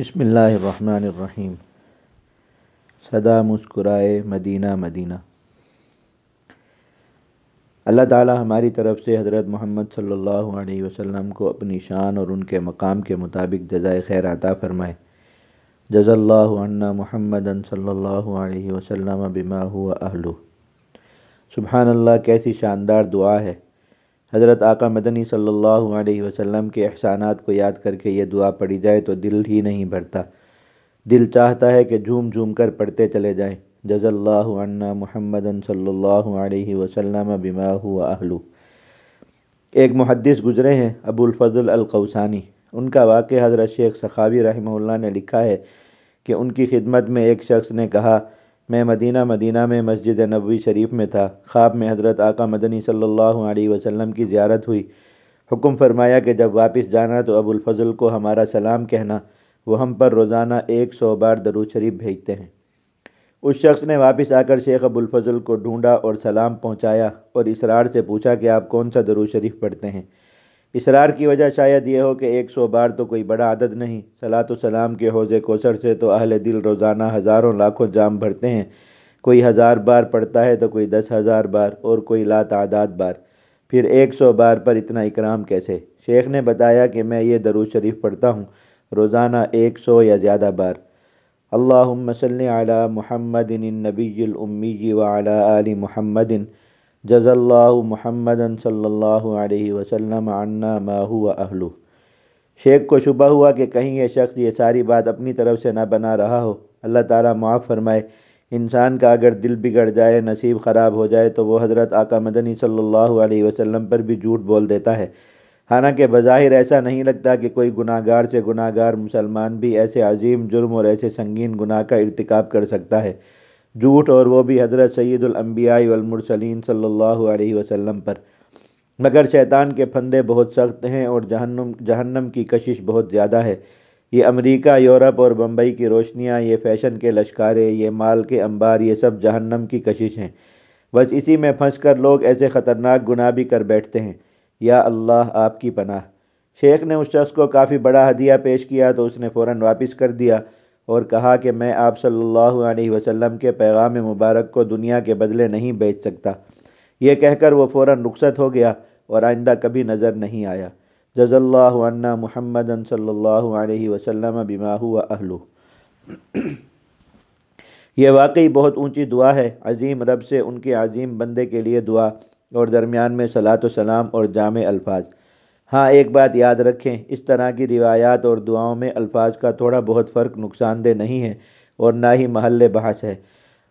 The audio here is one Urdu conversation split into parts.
بسم اللہ الرحمن الرحیم۔ صدا مسکرائے مدینہ مدینہ۔ اللہ تعالی ہماری طرف سے حضرت محمد صلی اللہ علیہ وسلم کو اپنی شان اور ان کے مقام کے مطابق جزائے خیر عطا فرمائے۔ جز اللہ عنا محمد صلی اللہ علیہ وسلم بما ہوا اہلو سبحان اللہ، کیسی شاندار دعا ہے۔ حضرت آقا مدنی صلی اللہ علیہ وسلم کے احسانات کو یاد کر کے یہ دعا پڑھی جائے تو دل ہی نہیں بھرتا۔ دل چاہتا ہے کہ جھوم جھوم کر پڑھتے چلے جائیں۔ جز اللہ عنا محمد صلی اللہ علیہ وسلم بما ہوا اہلو ایک محدث گزرے ہیں، ابو الفضل القوسانی۔ ان کا واقع حضرت شیخ سخاوی رحمہ اللہ نے لکھا ہے کہ ان کی خدمت میں ایک شخص نے کہا میں مدینہ مدینہ میں مسجد نبوی شریف میں تھا۔ خواب میں حضرت آقا مدنی صلی اللہ علیہ وسلم کی زیارت ہوئی۔ حکم فرمایا کہ جب واپس جانا تو ابو الفضل کو ہمارا سلام کہنا۔ وہ ہم پر روزانہ ایک سو بار درود شریف بھیجتے ہیں۔ اس شخص نے واپس آ کر شیخ ابو الفضل کو ڈھونڈا اور سلام پہنچایا اور اسرار سے پوچھا کہ آپ کون سا درود شریف پڑھتے ہیں؟ اسرار کی وجہ شاید یہ ہو کہ ایک سو بار تو کوئی بڑا عدد نہیں۔ صلاۃ و سلام کے حوض کوثر سے تو اہل دل روزانہ ہزاروں لاکھوں جام بھرتے ہیں۔ کوئی ہزار بار پڑھتا ہے تو کوئی دس ہزار بار اور کوئی لا تعداد بار۔ پھر ایک سو بار پر اتنا اکرام کیسے؟ شیخ نے بتایا کہ میں یہ درود شریف پڑھتا ہوں، روزانہ ایک سو یا زیادہ بار۔ اللہم صلی علی محمد النبی الامی وعلی آل محمد۔ جز اللہ محمد صلی اللہ علیہ وسلم عنا ما ہوا اہلو شیخ کو شبہ ہوا کہ کہیں یہ شخص یہ ساری بات اپنی طرف سے نہ بنا رہا ہو۔ اللہ تعالیٰ معاف فرمائے۔ انسان کا اگر دل بگڑ جائے، نصیب خراب ہو جائے، تو وہ حضرت آقا مدنی صلی اللہ علیہ وسلم پر بھی جھوٹ بول دیتا ہے۔ حالانکہ بظاہر ایسا نہیں لگتا کہ کوئی گناہ گار سے گناہ گار مسلمان بھی ایسے عظیم، جرم اور ایسے سنگین گناہ کا ارتکاب کر سکتا ہے۔ جھوٹ اور وہ بھی حضرت سید الانبیاء والمرسلین صلی اللہ علیہ وسلم پر۔ مگر شیطان کے پھندے بہت سخت ہیں اور جہنم جہنم کی کشش بہت زیادہ ہے۔ یہ امریکہ، یورپ اور بمبئی کی روشنیاں، یہ فیشن کے لشکارے، یہ مال کے انبار، یہ سب جہنم کی کشش ہیں۔ بس اسی میں پھنس کر لوگ ایسے خطرناک گناہ بھی کر بیٹھتے ہیں۔ یا اللہ، آپ کی پناہ۔ شیخ نے اس شخص کو کافی بڑا ہدیہ پیش کیا تو اس نے فوراً واپس کر دیا۔ اور کہا کہ میں آپ صلی اللہ علیہ وسلم کے پیغام مبارک کو دنیا کے بدلے نہیں بیچ سکتا۔ یہ کہہ کر وہ فوراً رخصت ہو گیا اور آئندہ کبھی نظر نہیں آیا۔ جز اللہ عنا محمد صلی اللہ علیہ وسلم بما ہوا اہلو یہ واقعی بہت اونچی دعا ہے۔ عظیم رب سے ان کے عظیم بندے کے لیے دعا اور درمیان میں صلاۃ و سلام اور جامع الفاظ۔ ہاں ایک بات یاد رکھیں، اس طرح کی روایات اور دعاؤں میں الفاظ کا تھوڑا بہت فرق نقصان دہ نہیں ہے اور نہ ہی محل بحث ہے۔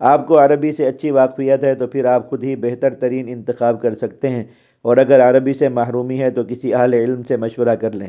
آپ کو عربی سے اچھی واقفیت ہے تو پھر آپ خود ہی بہتر ترین انتخاب کر سکتے ہیں۔ اور اگر عربی سے محرومی ہے تو کسی اہل علم سے مشورہ کر لیں۔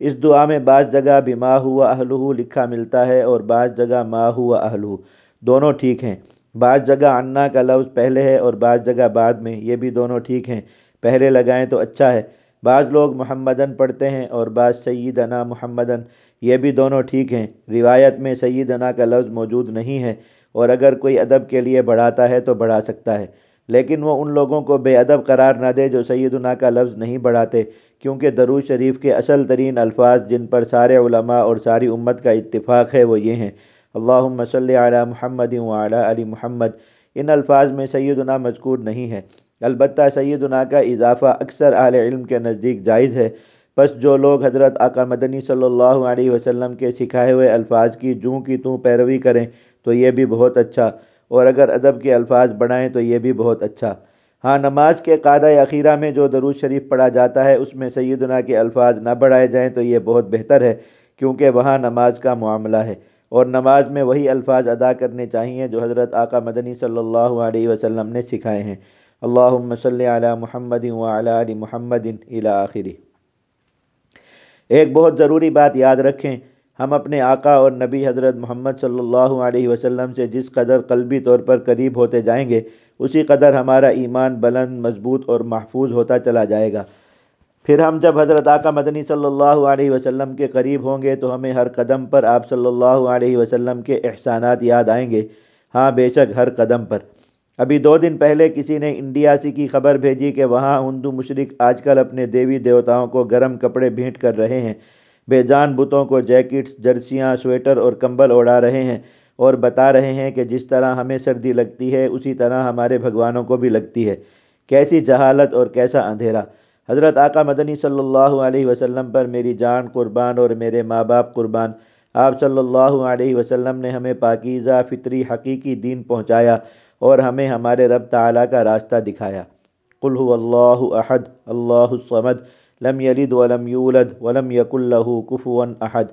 اس دعا میں بعض جگہ بھی ہوا اہلہ لکھا ملتا ہے اور بعض جگہ ما ہوا اہلہ۔ دونوں ٹھیک ہیں۔ بعض جگہ انا کا لفظ پہلے ہے اور بعض جگہ بعد میں، یہ بھی دونوں ٹھیک ہیں۔ پہلے لگائیں تو اچھا ہے۔ بعض لوگ محمدن پڑھتے ہیں اور بعض سیدنا محمدن یہ بھی دونوں ٹھیک ہیں۔ روایت میں سیدنا کا لفظ موجود نہیں ہے اور اگر کوئی ادب کے لیے بڑھاتا ہے تو بڑھا سکتا ہے۔ لیکن وہ ان لوگوں کو بے ادب قرار نہ دے جو سیدنا کا لفظ نہیں بڑھاتے، کیونکہ درود شریف کے اصل ترین الفاظ جن پر سارے علماء اور ساری امت کا اتفاق ہے وہ یہ ہیں۔ اللہم صلی علی محمد وعلی علی محمد ان الفاظ میں سیدنا مذکور نہیں ہے۔ البتہ سیدنا کا اضافہ اکثر اہل علم کے نزدیک جائز ہے۔ بس جو لوگ حضرت آقا مدنی صلی اللہ علیہ وسلم کے سکھائے ہوئے الفاظ کی جوں کی توں پیروی کریں تو یہ بھی بہت اچھا اور اگر ادب کے الفاظ بڑھائیں تو یہ بھی بہت اچھا۔ ہاں نماز کے قاعدہ اخیرہ میں جو درود شریف پڑھا جاتا ہے، اس میں سیدنا کے الفاظ نہ بڑھائے جائیں تو یہ بہت بہتر ہے، کیونکہ وہاں نماز کا معاملہ ہے۔ اور نماز میں وہی الفاظ ادا کرنے چاہیے جو حضرت آقا مدنی صلی اللہ علیہ وسلم نے سکھائے ہیں۔ اللہم صلی علی محمد وعلی علی محمد الى آخری ایک بہت ضروری بات یاد رکھیں، ہم اپنے آقا اور نبی حضرت محمد صلی اللہ علیہ وسلم سے جس قدر قلبی طور پر قریب ہوتے جائیں گے، اسی قدر ہمارا ایمان بلند، مضبوط اور محفوظ ہوتا چلا جائے گا۔ پھر ہم جب حضرت آقا مدنی صلی اللہ علیہ وسلم کے قریب ہوں گے تو ہمیں ہر قدم پر آپ صلی اللہ علیہ وسلم کے احسانات یاد آئیں گے۔ ہاں بے شک ہر قدم پر۔ ابھی دو دن پہلے کسی نے انڈیا سے کی خبر بھیجی کہ وہاں ہندو مشرق آج کل اپنے دیوی دیوتاؤں کو گرم کپڑے بھیٹ کر رہے ہیں۔ بے جان بتوں کو جیکٹس، جرسیاں، سویٹر اور کمبل اوڑھا رہے ہیں اور بتا رہے ہیں کہ جس طرح ہمیں سردی لگتی ہے، اسی طرح ہمارے بھگوانوں کو بھی لگتی ہے۔ کیسی جہالت اور کیسا اندھیرا۔ حضرت آقا مدنی صلی اللہ علیہ وسلم پر میری جان قربان اور میرے ماں باپ قربان۔ آپ صلی اللہ علیہ وسلم نے ہمیں پاکیزہ فطری حقیقی دین پہنچایا اور ہمیں ہمارے رب تعالیٰ کا راستہ دکھایا۔ قل هو اللہ احد، اللہ الصمد، لم یلد ولم یولد ولم یک اللہ کفوا احد،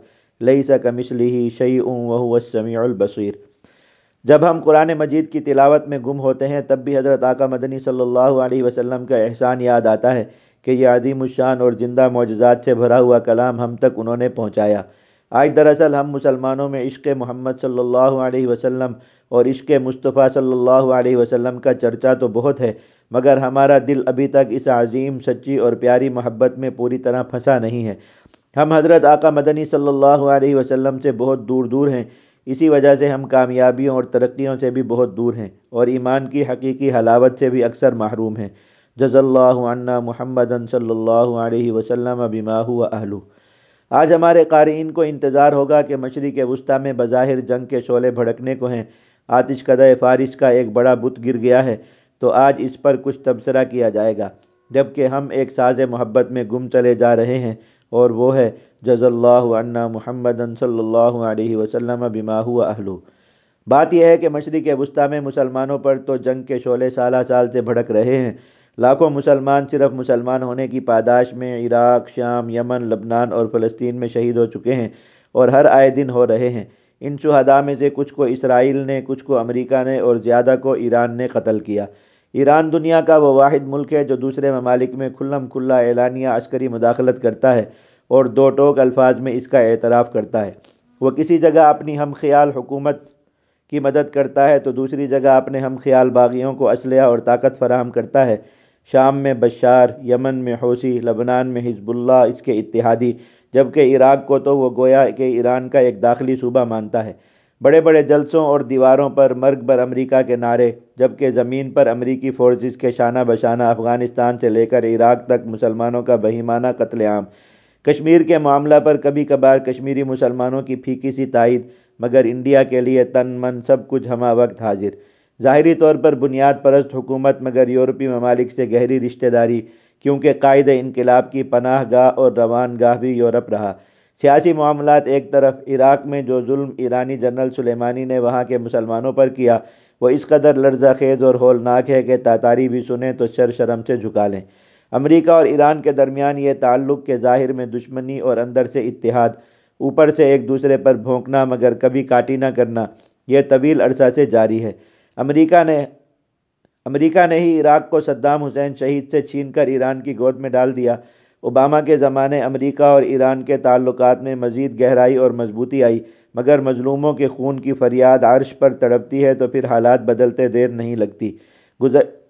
لیس کمثلہ شیء وهو السمیع البصیر۔ جب ہم قرآن مجید کی تلاوت میں گم ہوتے ہیں، تب بھی حضرت آقا مدنی صلی اللہ علیہ وسلم کا احسان یاد آتا ہے کہ یہ عظیم الشان اور زندہ معجزات سے بھرا ہوا کلام ہم تک انہوں نے پہنچایا۔ آج دراصل ہم مسلمانوں میں عشق محمد صلی اللہ علیہ وسلم اور عشق مصطفیٰ صلی اللہ علیہ وسلم کا چرچا تو بہت ہے، مگر ہمارا دل ابھی تک اس عظیم، سچی اور پیاری محبت میں پوری طرح پھنسا نہیں ہے۔ ہم حضرت آقا مدنی صلی اللہ علیہ وسلم سے بہت دور دور ہیں۔ اسی وجہ سے ہم کامیابیوں اور ترقیوں سے بھی بہت دور ہیں اور ایمان کی حقیقی حلاوت سے بھی اکثر محروم ہیں۔ جز اللہ عنا محمد صلی اللہ علیہ وسلم بما هو اہلو آج ہمارے قارئین کو انتظار ہوگا کہ مشرق وسطیٰ میں بظاہر جنگ کے شعلے بھڑکنے کو ہیں۔ آتش قدع فارس کا ایک بڑا بت گر گیا ہے، تو آج اس پر کچھ تبصرہ کیا جائے گا۔ جبکہ ہم ایک ساز محبت میں گم چلے جا رہے ہیں اور وہ ہے جز اللہ عنا محمد صلی اللہ علیہ وسلم بما هو اہلو بات یہ ہے کہ مشرق وسطیٰ میں مسلمانوں پر تو جنگ کے شعلے سالہ سال سے بھڑک رہے ہیں۔ لاکھوں مسلمان صرف مسلمان ہونے کی پاداش میں عراق، شام، یمن، لبنان اور فلسطین میں شہید ہو چکے ہیں اور ہر آئے دن ہو رہے ہیں۔ ان شہداء میں سے کچھ کو اسرائیل نے، کچھ کو امریکہ نے اور زیادہ کو ایران نے قتل کیا۔ ایران دنیا کا وہ واحد ملک ہے جو دوسرے ممالک میں کھلم کھلا اعلانیہ عسکری مداخلت کرتا ہے اور دو ٹوک الفاظ میں اس کا اعتراف کرتا ہے۔ وہ کسی جگہ اپنی ہم خیال حکومت کی مدد کرتا ہے تو دوسری جگہ اپنے ہم خیال باغیوں کو اسلحہ اور طاقت فراہم کرتا ہے۔ شام میں بشار، یمن میں حوثی، لبنان میں حزب اللہ، اس کے اتحادی۔ جبکہ عراق کو تو وہ گویا کہ ایران کا ایک داخلی صوبہ مانتا ہے۔ بڑے بڑے جلسوں اور دیواروں پر مرگ بر امریکہ کے نعرے، جبکہ زمین پر امریکی فورسز کے شانہ بشانہ افغانستان سے لے کر عراق تک مسلمانوں کا بہیمانہ قتل عام۔ کشمیر کے معاملہ پر کبھی کبھار کشمیری مسلمانوں کی پھیکی سی تائید، مگر انڈیا کے لیے تن من سب کچھ ہمہ وقت حاضر۔ ظاہری طور پر بنیاد پرست حکومت، مگر یورپی ممالک سے گہری رشتہ داری، کیونکہ قائد انقلاب کی پناہ گاہ اور روان گاہ بھی یورپ رہا۔ سیاسی معاملات ایک طرف عراق میں جو ظلم ایرانی جنرل سلیمانی نے وہاں کے مسلمانوں پر کیا، وہ اس قدر لرزہ خیز اور ہولناک ہے کہ تاتاری بھی سنیں تو شر شرم سے جھکا لیں۔ امریکہ اور ایران کے درمیان یہ تعلق کے ظاہر میں دشمنی اور اندر سے اتحاد، اوپر سے ایک دوسرے پر بھونکنا مگر کبھی کاٹی نہ کرنا، یہ طویل عرصہ سے جاری ہے۔ امریکہ نے امریکہ نے ہی عراق کو صدام حسین شہید سے چھین کر ایران کی گود میں ڈال دیا۔ اوباما کے زمانے امریکہ اور ایران کے تعلقات میں مزید گہرائی اور مضبوطی آئی، مگر مظلوموں کے خون کی فریاد عرش پر تڑپتی ہے تو پھر حالات بدلتے دیر نہیں لگتی۔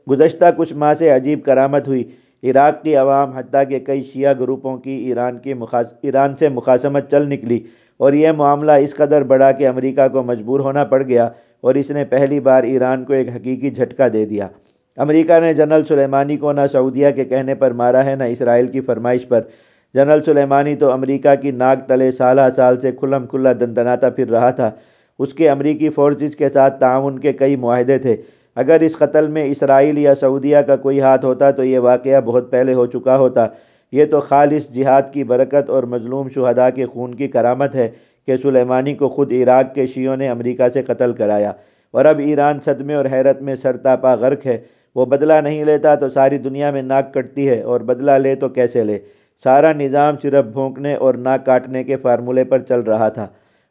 گزشتہ کچھ ماہ سے عجیب کرامت ہوئی۔ عراق کی عوام حتیٰ کہ کئی شیعہ گروپوں کی ایران کی ایران سے مخاصمت چل نکلی اور یہ معاملہ اس قدر بڑا کہ امریکہ کو مجبور ہونا پڑ گیا اور اس نے پہلی بار ایران کو ایک حقیقی جھٹکا دے دیا۔ امریکہ نے جنرل سلیمانی کو نہ سعودیہ کے کہنے پر مارا ہے، نہ اسرائیل کی فرمائش پر۔ جنرل سلیمانی تو امریکہ کی ناک تلے سالہ سال سے کھلم کھلا دندناتا پھر رہا تھا۔ اس کے امریکی فورسز کے ساتھ تعاون کے کئی معاہدے تھے۔ اگر اس قتل میں اسرائیل یا سعودیہ کا کوئی ہاتھ ہوتا تو یہ واقعہ بہت پہلے ہو چکا ہوتا۔ یہ تو خالص جہاد کی برکت اور مظلوم شہداء کے خون کی کرامت ہے کہ سلیمانی کو خود عراق کے شیعوں نے امریکہ سے قتل کرایا۔ اور اب ایران صدمے اور حیرت میں سرتاپا غرق ہے۔ وہ بدلہ نہیں لیتا تو ساری دنیا میں ناک کٹتی ہے اور بدلہ لے تو کیسے لے؟ سارا نظام صرف بھونکنے اور ناک کاٹنے کے فارمولے پر چل رہا تھا۔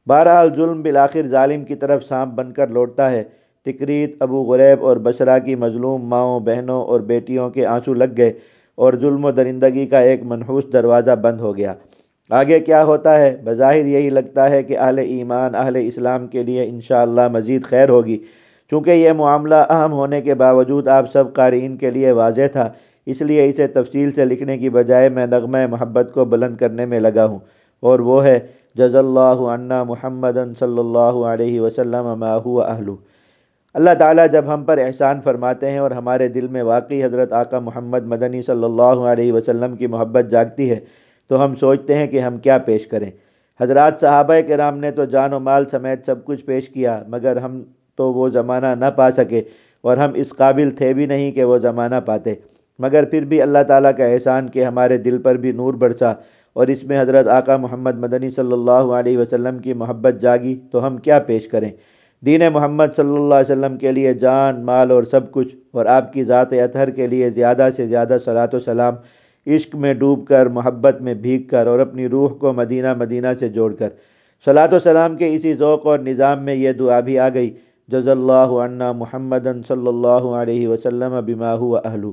بہرحال ظلم بالآخر ظالم کی طرف سانپ بن کر لوٹتا ہے۔ تکریت ابو غریب اور بصرہ کی مظلوم ماؤں، بہنوں اور بیٹیوں کے آنسو لگ گئے اور ظلم و درندگی کا ایک منحوس دروازہ بند ہو گیا۔ آگے کیا ہوتا ہے؟ بظاہر یہی لگتا ہے کہ اہل ایمان، اہل اسلام کے لیے انشاءاللہ مزید خیر ہوگی۔ چونکہ یہ معاملہ اہم ہونے کے باوجود آپ سب قارئین کے لیے واضح تھا، اس لیے اسے تفصیل سے لکھنے کی بجائے میں نغمہ محبت کو بلند کرنے میں لگا ہوں۔ اور وہ ہے، جز اللہ عنا محمد صلی اللہ علیہ وسلم ما هو اہلو اللہ تعالیٰ جب ہم پر احسان فرماتے ہیں اور ہمارے دل میں واقعی حضرت آقا محمد مدنی صلی اللہ علیہ وسلم کی محبت جاگتی ہے، تو ہم سوچتے ہیں کہ ہم کیا پیش کریں۔ حضرات صحابہ کرام نے تو جان و مال سمیت سب کچھ پیش کیا، مگر ہم تو وہ زمانہ نہ پا سکے۔ اور ہم اس قابل تھے بھی نہیں کہ وہ زمانہ پاتے۔ مگر پھر بھی اللہ تعالیٰ کا احسان کہ ہمارے دل پر بھی نور برسا اور اس میں حضرت آقا محمد مدنی صلی اللہ علیہ وسلم کی محبت جاگی تو ہم کیا پیش کریں؟ دین محمد صلی اللہ علیہ وسلم کے لیے جان، مال اور سب کچھ اور آپ کی ذات اطہر کے لیے زیادہ سے زیادہ صلاۃ و سلام، عشق میں ڈوب کر، محبت میں بھیگ کر اور اپنی روح کو مدینہ مدینہ سے جوڑ کر۔ صلاۃ و سلام کے اسی ذوق اور نظام میں یہ دعا بھی آ گئی۔ جز اللہ عنا محمد صلی اللہ علیہ وسلم بما هو اہلو۔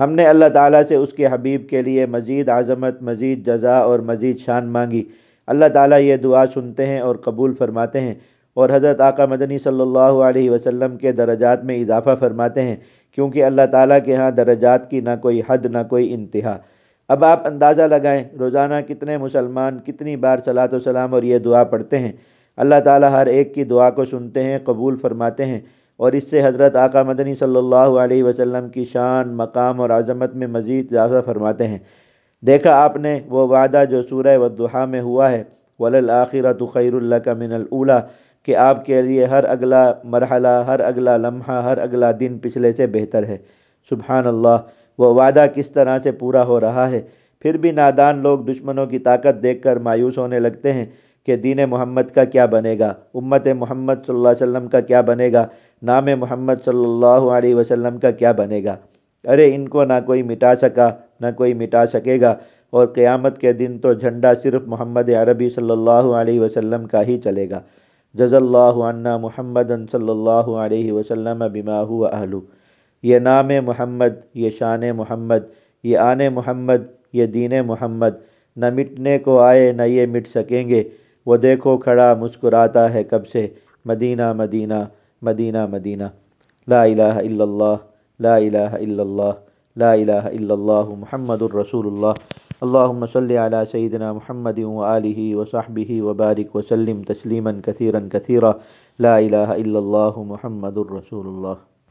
ہم نے اللہ تعالیٰ سے اس کے حبیب کے لیے مزید عظمت، مزید جزا اور مزید شان مانگی۔ اللہ تعالیٰ یہ دعا سنتے ہیں اور قبول فرماتے ہیں اور حضرت آقا مدنی صلی اللہ علیہ وسلم کے درجات میں اضافہ فرماتے ہیں، کیونکہ اللہ تعالیٰ کے ہاں درجات کی نہ کوئی حد، نہ کوئی انتہا۔ اب آپ اندازہ لگائیں، روزانہ کتنے مسلمان، کتنی بار صلاۃ و سلام اور یہ دعا پڑھتے ہیں؟ اللہ تعالیٰ ہر ایک کی دعا کو سنتے ہیں، قبول فرماتے ہیں۔ اور اس سے حضرت آقا مدنی صلی اللہ علیہ وسلم کی شان، مقام اور عظمت میں مزید اضافہ فرماتے ہیں۔ دیکھا آپ نے وہ وعدہ جو سورہ ودحا میں ہوا ہے وللآخرۃ خیر الک من الاولیٰ کہ آپ کے لیے ہر اگلا مرحلہ، ہر اگلا لمحہ، ہر اگلا دن پچھلے سے بہتر ہے۔ سبحان اللہ، وہ وعدہ کس طرح سے پورا ہو رہا ہے۔ پھر بھی نادان لوگ دشمنوں کی طاقت دیکھ کر مایوس ہونے لگتے ہیں۔ کہ دین محمد کا کیا بنے گا؟ امت محمد صلی اللہ علیہ وسلم کا کیا بنے گا؟ نام محمد صلی اللہ علیہ وسلم کا کیا بنے گا؟ ارے، ان کو نہ کوئی مٹا سکا، نہ کوئی مٹا سکے گا۔ اور قیامت کے دن تو جھنڈا صرف محمد عربی صلی اللہ علیہ وسلم کا ہی چلے گا۔ جز اللہ عنا محمد صلی اللہ علیہ وسلم بما هو اہلو۔ یہ نام محمد، یہ شان محمد، یہ آن محمد، یہ دین محمد۔ نہ مٹنے کو آئے، نہ یہ مٹ سکیں گے۔ وہ دیکھو کھڑا مسکراتا ہے کب سے؟ مدینہ مدینہ مدینہ مدینہ۔ لا الہ الا اللہ، لا الہ الا اللہ، لا الہ الا اللہ محمد الرسول اللہ اللہم صلی علی سیدنا محمد وآلہ وصحبہ وبارک وسلم تسلیما کثیرا کثیرا۔ لا الہ الا اللہ محمد الرسول اللہ